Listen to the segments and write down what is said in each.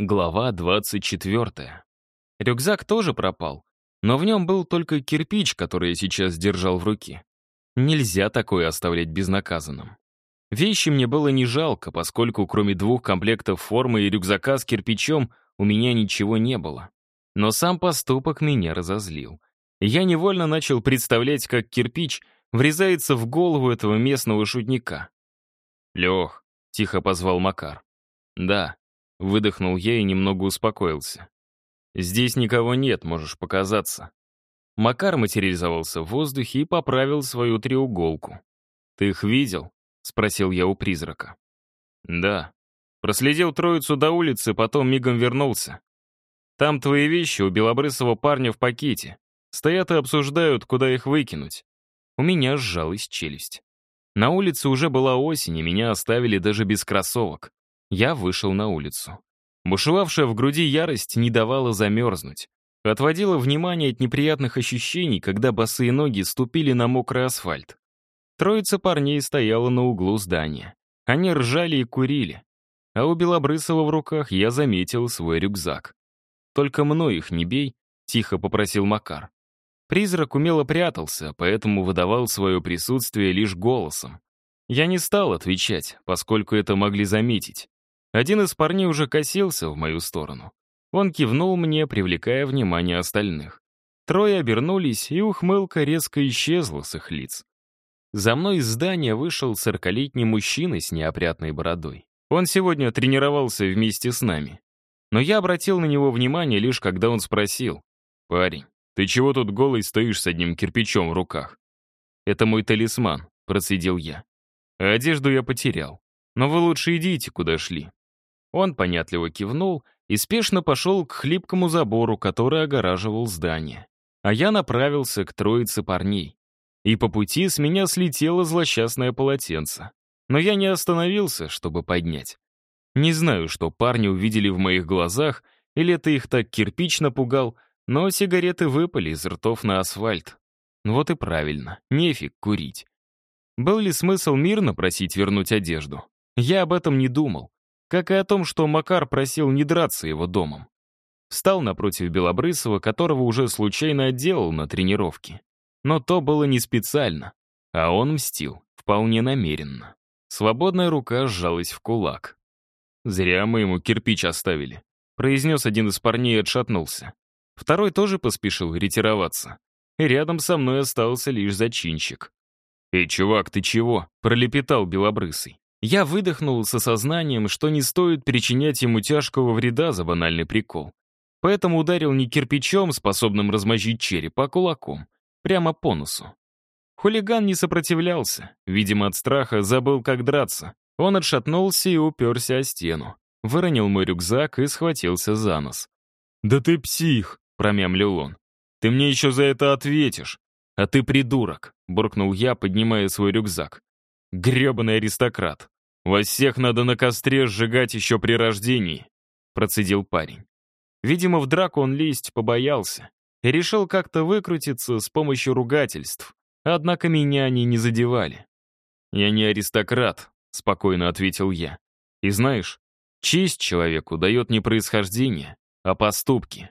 Глава 24. Рюкзак тоже пропал, но в нем был только кирпич, который я сейчас держал в руке. Нельзя такое оставлять безнаказанным. Вещи мне было не жалко, поскольку кроме двух комплектов формы и рюкзака с кирпичом у меня ничего не было. Но сам поступок меня разозлил. Я невольно начал представлять, как кирпич врезается в голову этого местного шутника. «Лех», — тихо позвал Макар. «Да», Выдохнул я и немного успокоился. «Здесь никого нет, можешь показаться». Макар материализовался в воздухе и поправил свою треуголку. «Ты их видел?» — спросил я у призрака. «Да. Проследил троицу до улицы, потом мигом вернулся. Там твои вещи у белобрысого парня в пакете. Стоят и обсуждают, куда их выкинуть». У меня сжалась челюсть. На улице уже была осень, и меня оставили даже без кроссовок. Я вышел на улицу. Бушевавшая в груди ярость не давала замерзнуть. Отводила внимание от неприятных ощущений, когда босые ноги ступили на мокрый асфальт. Троица парней стояла на углу здания. Они ржали и курили. А у Белобрысова в руках я заметил свой рюкзак. «Только мной их не бей», — тихо попросил Макар. Призрак умело прятался, поэтому выдавал свое присутствие лишь голосом. Я не стал отвечать, поскольку это могли заметить. Один из парней уже косился в мою сторону. Он кивнул мне, привлекая внимание остальных. Трое обернулись, и ухмылка резко исчезла с их лиц. За мной из здания вышел сорокалетний мужчина с неопрятной бородой. Он сегодня тренировался вместе с нами. Но я обратил на него внимание лишь когда он спросил. «Парень, ты чего тут голый стоишь с одним кирпичом в руках?» «Это мой талисман», — процедил я. А одежду я потерял. Но вы лучше идите, куда шли. Он понятливо кивнул и спешно пошел к хлипкому забору, который огораживал здание. А я направился к троице парней. И по пути с меня слетело злосчастное полотенце. Но я не остановился, чтобы поднять. Не знаю, что парни увидели в моих глазах, или это их так кирпич напугал, но сигареты выпали из ртов на асфальт. Вот и правильно, нефиг курить. Был ли смысл мирно просить вернуть одежду? Я об этом не думал как и о том, что Макар просил не драться его домом. Встал напротив Белобрысова, которого уже случайно отделал на тренировке. Но то было не специально, а он мстил, вполне намеренно. Свободная рука сжалась в кулак. «Зря мы ему кирпич оставили», — произнес один из парней и отшатнулся. Второй тоже поспешил ретироваться. И рядом со мной остался лишь зачинщик. «Эй, чувак, ты чего?» — пролепетал Белобрысый. Я выдохнул с осознанием, что не стоит причинять ему тяжкого вреда за банальный прикол. Поэтому ударил не кирпичом, способным размозжить череп, а кулаком. Прямо по носу. Хулиган не сопротивлялся. Видимо, от страха забыл, как драться. Он отшатнулся и уперся о стену. Выронил мой рюкзак и схватился за нос. «Да ты псих!» — промямлил он. «Ты мне еще за это ответишь!» «А ты придурок!» — буркнул я, поднимая свой рюкзак. Гребаный аристократ. Вас всех надо на костре сжигать еще при рождении», — процедил парень. Видимо, в драку он лезть побоялся и решил как-то выкрутиться с помощью ругательств. Однако меня они не задевали. «Я не аристократ», — спокойно ответил я. «И знаешь, честь человеку дает не происхождение, а поступки».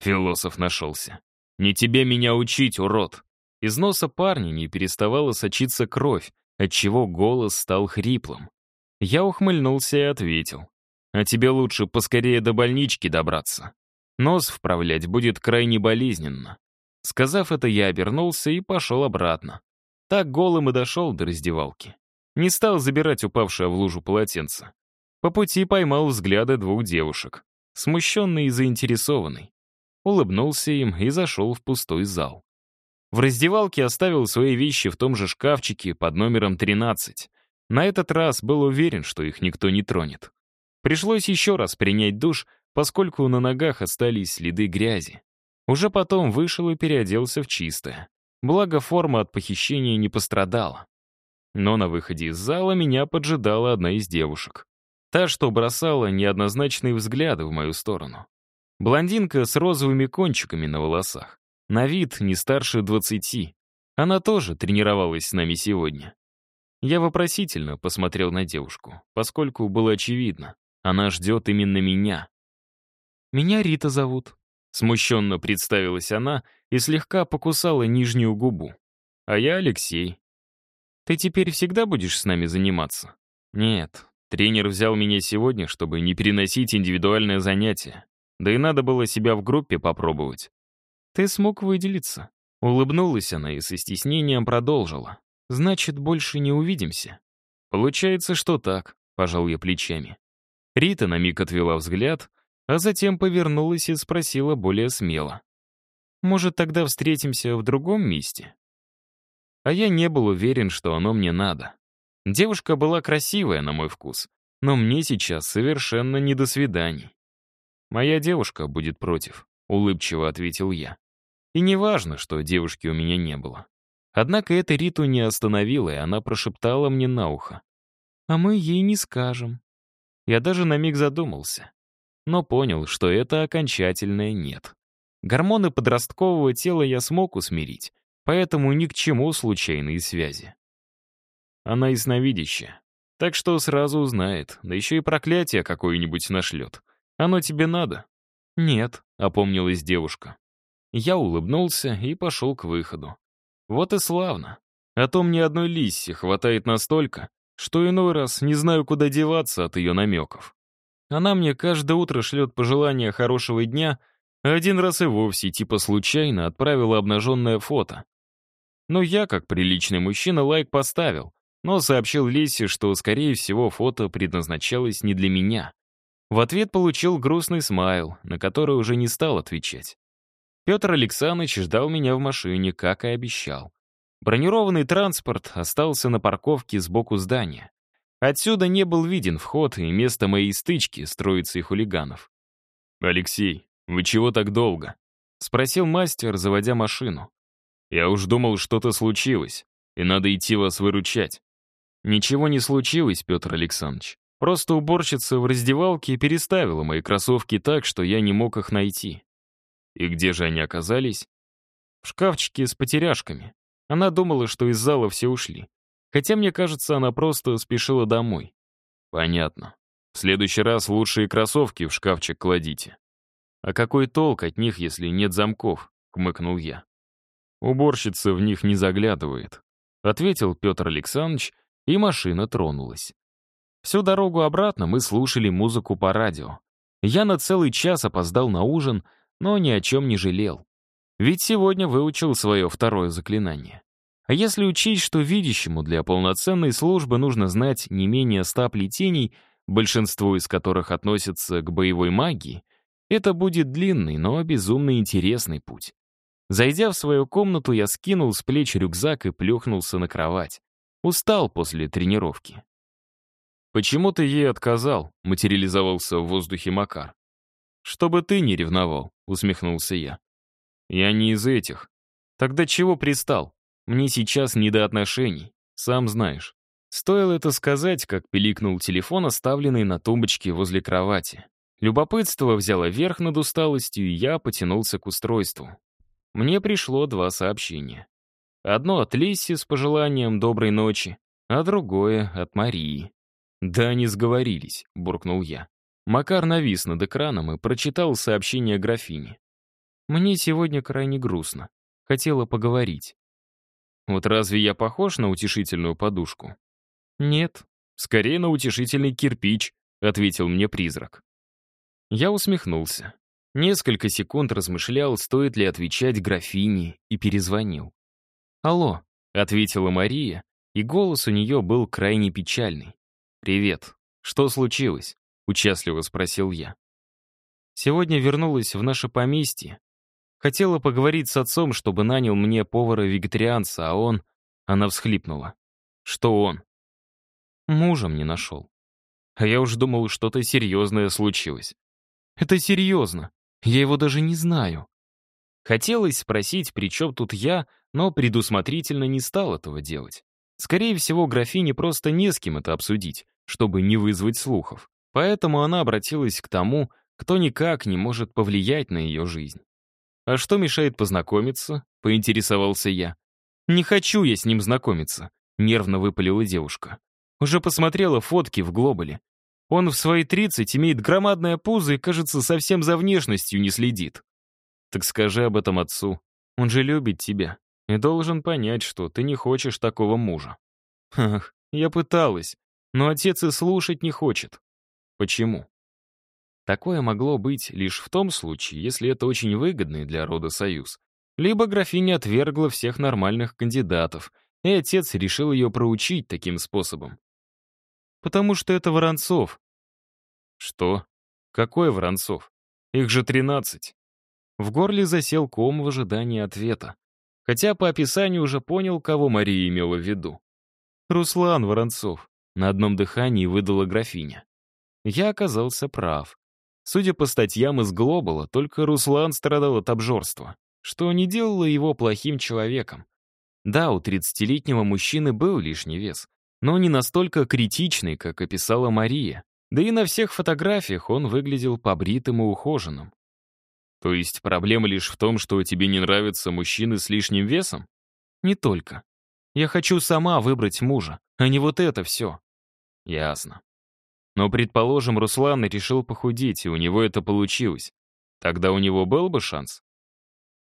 Философ нашелся. «Не тебе меня учить, урод!» Из носа парня не переставала сочиться кровь, отчего голос стал хриплым. Я ухмыльнулся и ответил. «А тебе лучше поскорее до больнички добраться. Нос вправлять будет крайне болезненно». Сказав это, я обернулся и пошел обратно. Так голым и дошел до раздевалки. Не стал забирать упавшее в лужу полотенце. По пути поймал взгляды двух девушек, смущенный и заинтересованный. Улыбнулся им и зашел в пустой зал. В раздевалке оставил свои вещи в том же шкафчике под номером 13. На этот раз был уверен, что их никто не тронет. Пришлось еще раз принять душ, поскольку на ногах остались следы грязи. Уже потом вышел и переоделся в чистое. Благо, форма от похищения не пострадала. Но на выходе из зала меня поджидала одна из девушек. Та, что бросала неоднозначные взгляды в мою сторону. Блондинка с розовыми кончиками на волосах. На вид не старше двадцати. Она тоже тренировалась с нами сегодня. Я вопросительно посмотрел на девушку, поскольку было очевидно, она ждет именно меня. «Меня Рита зовут», — смущенно представилась она и слегка покусала нижнюю губу. «А я Алексей». «Ты теперь всегда будешь с нами заниматься?» «Нет, тренер взял меня сегодня, чтобы не переносить индивидуальное занятие. Да и надо было себя в группе попробовать». «Ты смог выделиться?» Улыбнулась она и со стеснением продолжила. «Значит, больше не увидимся?» «Получается, что так», — пожал я плечами. Рита на миг отвела взгляд, а затем повернулась и спросила более смело. «Может, тогда встретимся в другом месте?» А я не был уверен, что оно мне надо. Девушка была красивая, на мой вкус, но мне сейчас совершенно не до свиданий. «Моя девушка будет против», — улыбчиво ответил я. И не важно, что девушки у меня не было. Однако это Риту не остановило, и она прошептала мне на ухо. «А мы ей не скажем». Я даже на миг задумался, но понял, что это окончательное «нет». Гормоны подросткового тела я смог усмирить, поэтому ни к чему случайные связи. Она ясновидящая, так что сразу узнает, да еще и проклятие какое-нибудь нашлет. Оно тебе надо? Нет, опомнилась девушка. Я улыбнулся и пошел к выходу. Вот и славно. А то мне одной Лисси хватает настолько, что иной раз не знаю, куда деваться от ее намеков. Она мне каждое утро шлет пожелания хорошего дня, а один раз и вовсе, типа случайно, отправила обнаженное фото. Но я, как приличный мужчина, лайк поставил, но сообщил Лисе, что, скорее всего, фото предназначалось не для меня. В ответ получил грустный смайл, на который уже не стал отвечать. Петр Александрович ждал меня в машине, как и обещал. Бронированный транспорт остался на парковке сбоку здания. Отсюда не был виден вход и место моей стычки с троицей хулиганов. «Алексей, вы чего так долго?» — спросил мастер, заводя машину. «Я уж думал, что-то случилось, и надо идти вас выручать». «Ничего не случилось, Петр Александрович. Просто уборщица в раздевалке переставила мои кроссовки так, что я не мог их найти. И где же они оказались? В шкафчике с потеряшками. Она думала, что из зала все ушли. Хотя, мне кажется, она просто спешила домой. Понятно. В следующий раз лучшие кроссовки в шкафчик кладите. А какой толк от них, если нет замков? Хмыкнул я. Уборщица в них не заглядывает. Ответил Петр Александрович, и машина тронулась. Всю дорогу обратно мы слушали музыку по радио. Я на целый час опоздал на ужин, но ни о чем не жалел. Ведь сегодня выучил свое второе заклинание. А если учесть, что видящему для полноценной службы нужно знать не менее ста плетений, большинство из которых относятся к боевой магии, это будет длинный, но безумно интересный путь. Зайдя в свою комнату, я скинул с плеч рюкзак и плюхнулся на кровать. Устал после тренировки. «Почему ты ей отказал?» — материализовался в воздухе Макар. «Чтобы ты не ревновал», — усмехнулся я. «Я не из этих. Тогда чего пристал? Мне сейчас не до отношений, сам знаешь». Стоило это сказать, как пиликнул телефон, оставленный на тумбочке возле кровати. Любопытство взяло верх над усталостью, и я потянулся к устройству. Мне пришло два сообщения. Одно от Лиси с пожеланием доброй ночи, а другое от Марии. «Да они сговорились», — буркнул я. Макар навис над экраном и прочитал сообщение графини. «Мне сегодня крайне грустно. Хотела поговорить». «Вот разве я похож на утешительную подушку?» «Нет, скорее на утешительный кирпич», — ответил мне призрак. Я усмехнулся. Несколько секунд размышлял, стоит ли отвечать графине, и перезвонил. «Алло», — ответила Мария, и голос у нее был крайне печальный. «Привет. Что случилось?» — участливо спросил я. Сегодня вернулась в наше поместье. Хотела поговорить с отцом, чтобы нанял мне повара-вегетарианца, а он... Она всхлипнула. Что он? Мужем не нашел. А я уж думал, что-то серьезное случилось. Это серьезно. Я его даже не знаю. Хотелось спросить, при чем тут я, но предусмотрительно не стал этого делать. Скорее всего, графине просто не с кем это обсудить, чтобы не вызвать слухов. Поэтому она обратилась к тому, кто никак не может повлиять на ее жизнь. «А что мешает познакомиться?» — поинтересовался я. «Не хочу я с ним знакомиться», — нервно выпалила девушка. «Уже посмотрела фотки в Глобале. Он в свои 30 имеет громадное пузо и, кажется, совсем за внешностью не следит. Так скажи об этом отцу. Он же любит тебя и должен понять, что ты не хочешь такого мужа. Ах, я пыталась, но отец и слушать не хочет. Почему? Такое могло быть лишь в том случае, если это очень выгодный для рода союз. Либо графиня отвергла всех нормальных кандидатов, и отец решил ее проучить таким способом. Потому что это Воронцов. Что? Какой Воронцов? Их же тринадцать. В горле засел ком в ожидании ответа. Хотя по описанию уже понял, кого Мария имела в виду. Руслан Воронцов. На одном дыхании выдала графиня. Я оказался прав. Судя по статьям из Глобала, только Руслан страдал от обжорства, что не делало его плохим человеком. Да, у 30-летнего мужчины был лишний вес, но не настолько критичный, как описала Мария. Да и на всех фотографиях он выглядел побритым и ухоженным. То есть проблема лишь в том, что тебе не нравятся мужчины с лишним весом? Не только. Я хочу сама выбрать мужа, а не вот это все. Ясно. Но, предположим, Руслан решил похудеть, и у него это получилось. Тогда у него был бы шанс?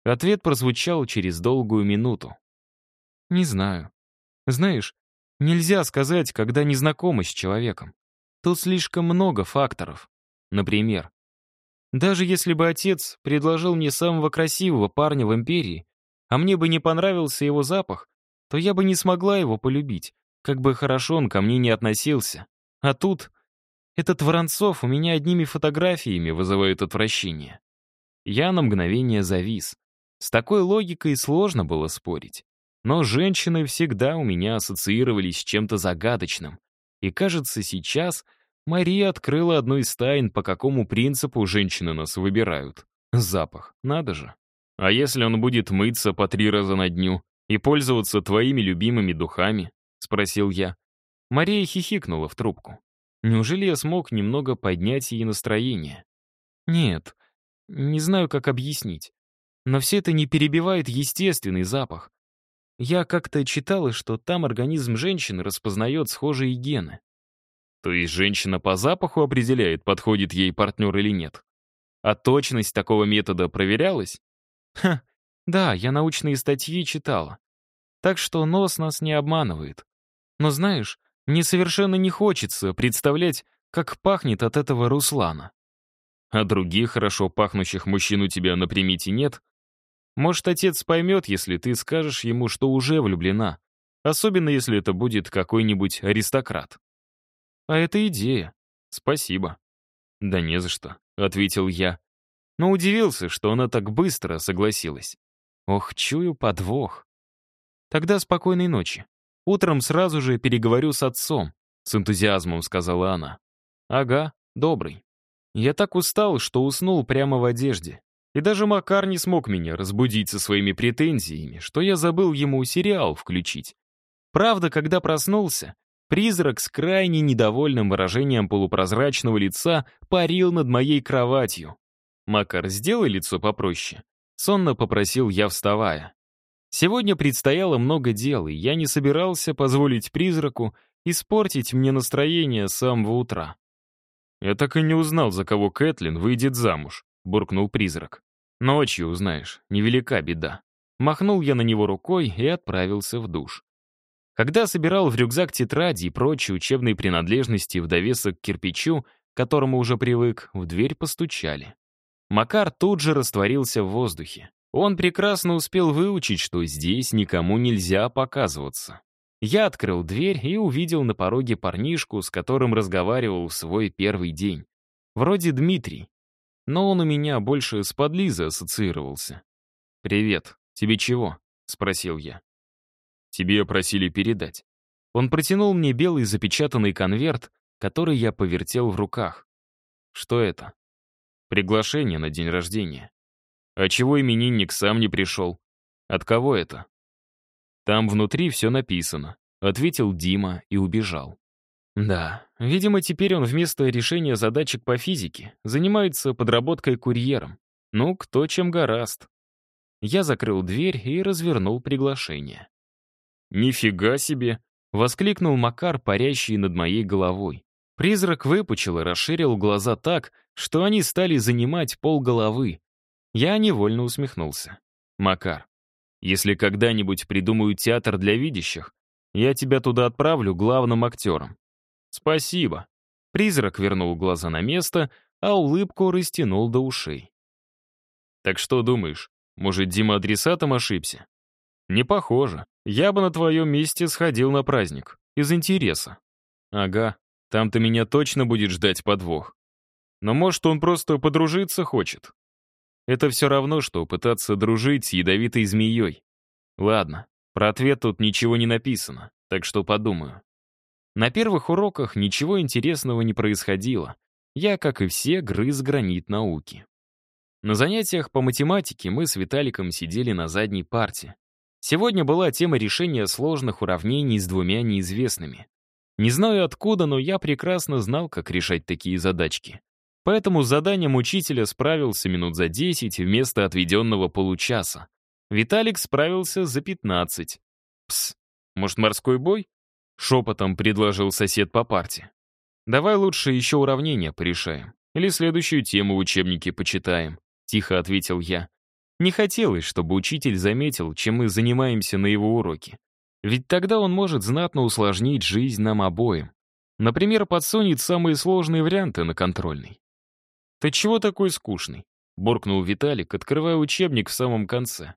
Ответ прозвучал через долгую минуту. Не знаю. Знаешь, нельзя сказать, когда не знакомы с человеком. Тут слишком много факторов. Например, даже если бы отец предложил мне самого красивого парня в империи, а мне бы не понравился его запах, то я бы не смогла его полюбить, как бы хорошо он ко мне не относился. А тут этот Воронцов у меня одними фотографиями вызывает отвращение. Я на мгновение завис. С такой логикой сложно было спорить. Но женщины всегда у меня ассоциировались с чем-то загадочным. И кажется, сейчас Мария открыла одну из тайн, по какому принципу женщины нас выбирают. Запах, надо же. А если он будет мыться по три раза на дню и пользоваться твоими любимыми духами? Спросил я. Мария хихикнула в трубку. Неужели я смог немного поднять ей настроение? Нет, не знаю, как объяснить. Но все это не перебивает естественный запах. Я как-то читала, что там организм женщины распознает схожие гены. То есть женщина по запаху определяет, подходит ей партнер или нет. А точность такого метода проверялась? Ха, да, я научные статьи читала. Так что нос нас не обманывает. Но знаешь, мне совершенно не хочется представлять, как пахнет от этого Руслана. А других хорошо пахнущих мужчин у тебя на примете нет? Может, отец поймет, если ты скажешь ему, что уже влюблена, особенно если это будет какой-нибудь аристократ. А это идея. Спасибо. Да не за что, ответил я. Но удивился, что она так быстро согласилась. Ох, чую подвох. Тогда спокойной ночи. Утром сразу же переговорю с отцом, с энтузиазмом сказала она. Ага, добрый. Я так устал, что уснул прямо в одежде. И даже Макар не смог меня разбудить со своими претензиями, что я забыл ему сериал включить. Правда, когда проснулся, Призрак с крайне недовольным выражением полупрозрачного лица парил над моей кроватью. «Макар, сделай лицо попроще», — сонно попросил я, вставая. Сегодня предстояло много дел, и я не собирался позволить призраку испортить мне настроение с самого утра. «Я так и не узнал, за кого Кэтлин выйдет замуж», — буркнул призрак. «Ночью узнаешь, невелика беда». Махнул я на него рукой и отправился в душ. Когда собирал в рюкзак тетради и прочие учебные принадлежности в довесок к кирпичу, к которому уже привык, в дверь постучали. Макар тут же растворился в воздухе. Он прекрасно успел выучить, что здесь никому нельзя показываться. Я открыл дверь и увидел на пороге парнишку, с которым разговаривал в свой первый день. Вроде Дмитрий. Но он у меня больше с подлизы ассоциировался. «Привет. Тебе чего?» — спросил я. Тебе просили передать. Он протянул мне белый запечатанный конверт, который я повертел в руках. Что это? Приглашение на день рождения. А чего именинник сам не пришел? От кого это? Там внутри все написано, ответил Дима и убежал. Да, видимо, теперь он вместо решения задачек по физике занимается подработкой курьером. Ну, кто чем гораст. Я закрыл дверь и развернул приглашение. «Нифига себе!» — воскликнул Макар, парящий над моей головой. Призрак выпучил и расширил глаза так, что они стали занимать пол головы. Я невольно усмехнулся. «Макар, если когда-нибудь придумаю театр для видящих, я тебя туда отправлю главным актером». «Спасибо». Призрак вернул глаза на место, а улыбку растянул до ушей. «Так что думаешь, может, Дима адресатом ошибся?» «Не похоже. Я бы на твоем месте сходил на праздник. Из интереса». «Ага, там ты меня точно будет ждать подвох. Но может, он просто подружиться хочет. Это все равно, что пытаться дружить с ядовитой змеей. Ладно, про ответ тут ничего не написано, так что подумаю. На первых уроках ничего интересного не происходило. Я, как и все, грыз гранит науки. На занятиях по математике мы с Виталиком сидели на задней парте. Сегодня была тема решения сложных уравнений с двумя неизвестными. Не знаю откуда, но я прекрасно знал, как решать такие задачки. Поэтому с заданием учителя справился минут за 10 вместо отведенного получаса. Виталик справился за 15. «Пс, может, морской бой?» — шепотом предложил сосед по парте. «Давай лучше еще уравнения порешаем. Или следующую тему в учебнике почитаем», — тихо ответил я. Не хотелось, чтобы учитель заметил, чем мы занимаемся на его уроке. Ведь тогда он может знатно усложнить жизнь нам обоим. Например, подсунет самые сложные варианты на контрольный. «Ты чего такой скучный?» — буркнул Виталик, открывая учебник в самом конце.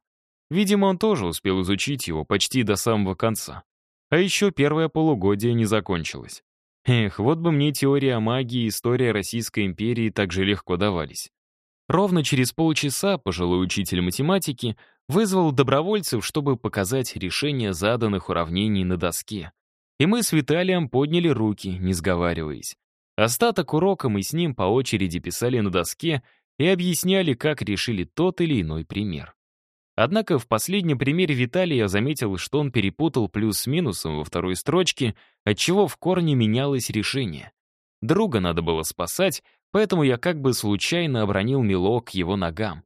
Видимо, он тоже успел изучить его почти до самого конца. А еще первое полугодие не закончилось. Эх, вот бы мне теория магии и история Российской империи так же легко давались. Ровно через полчаса пожилой учитель математики вызвал добровольцев, чтобы показать решение заданных уравнений на доске. И мы с Виталием подняли руки, не сговариваясь. Остаток урока мы с ним по очереди писали на доске и объясняли, как решили тот или иной пример. Однако в последнем примере Виталий я заметил, что он перепутал плюс с минусом во второй строчке, отчего в корне менялось решение. Друга надо было спасать, поэтому я как бы случайно обронил мелок его ногам.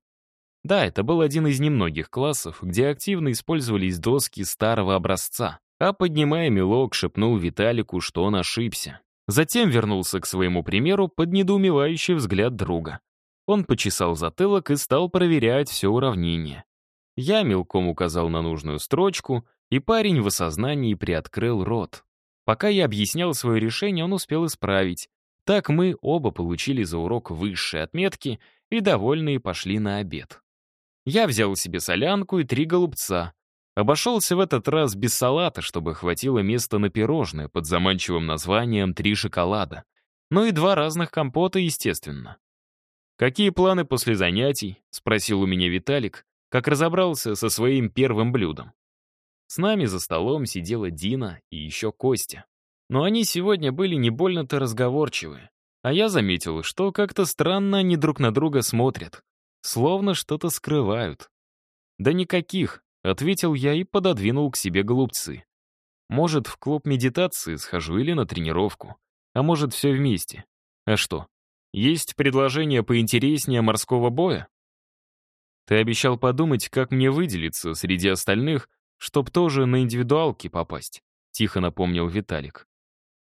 Да, это был один из немногих классов, где активно использовались доски старого образца. А поднимая мелок, шепнул Виталику, что он ошибся. Затем вернулся к своему примеру под недоумевающий взгляд друга. Он почесал затылок и стал проверять все уравнение. Я мелком указал на нужную строчку, и парень в осознании приоткрыл рот. Пока я объяснял свое решение, он успел исправить. Так мы оба получили за урок высшие отметки и довольные пошли на обед. Я взял себе солянку и три голубца. Обошелся в этот раз без салата, чтобы хватило места на пирожное под заманчивым названием «Три шоколада». Ну и два разных компота, естественно. «Какие планы после занятий?» — спросил у меня Виталик, как разобрался со своим первым блюдом. С нами за столом сидела Дина и еще Костя. Но они сегодня были не больно-то разговорчивые. А я заметил, что как-то странно они друг на друга смотрят. Словно что-то скрывают. «Да никаких», — ответил я и пододвинул к себе голубцы. «Может, в клуб медитации схожу или на тренировку. А может, все вместе. А что, есть предложение поинтереснее морского боя?» «Ты обещал подумать, как мне выделиться среди остальных, чтоб тоже на индивидуалки попасть», — тихо напомнил Виталик.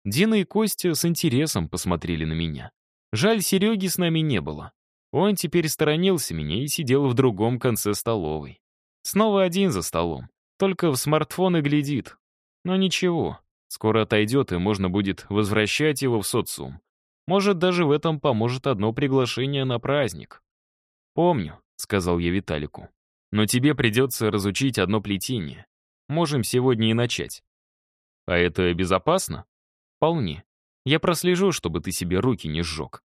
Дина и Костя с интересом посмотрели на меня. Жаль, Сереги с нами не было. Он теперь сторонился меня и сидел в другом конце столовой. Снова один за столом, только в смартфон и глядит. Но ничего, скоро отойдет, и можно будет возвращать его в социум. Может, даже в этом поможет одно приглашение на праздник. «Помню», — сказал я Виталику. «Но тебе придется разучить одно плетение. Можем сегодня и начать». «А это безопасно?» «Вполне. Я прослежу, чтобы ты себе руки не сжег».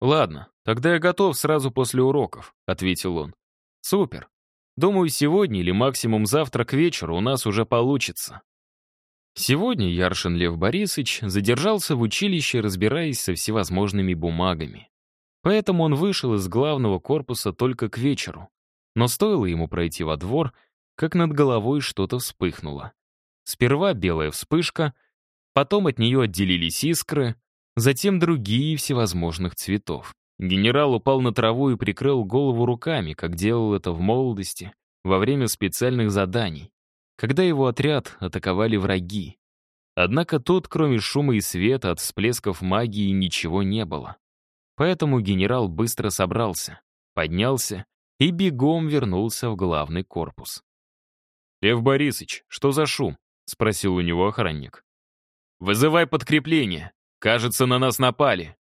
«Ладно, тогда я готов сразу после уроков», — ответил он. «Супер. Думаю, сегодня или максимум завтра к вечеру у нас уже получится». Сегодня Яршин Лев Борисович задержался в училище, разбираясь со всевозможными бумагами. Поэтому он вышел из главного корпуса только к вечеру. Но стоило ему пройти во двор, как над головой что-то вспыхнуло. Сперва белая вспышка, потом от нее отделились искры, затем другие всевозможных цветов. Генерал упал на траву и прикрыл голову руками, как делал это в молодости, во время специальных заданий, когда его отряд атаковали враги. Однако тут, кроме шума и света, от всплесков магии ничего не было. Поэтому генерал быстро собрался, поднялся и бегом вернулся в главный корпус. «Лев Борисович, что за шум?» — спросил у него охранник. «Вызывай подкрепление. Кажется, на нас напали».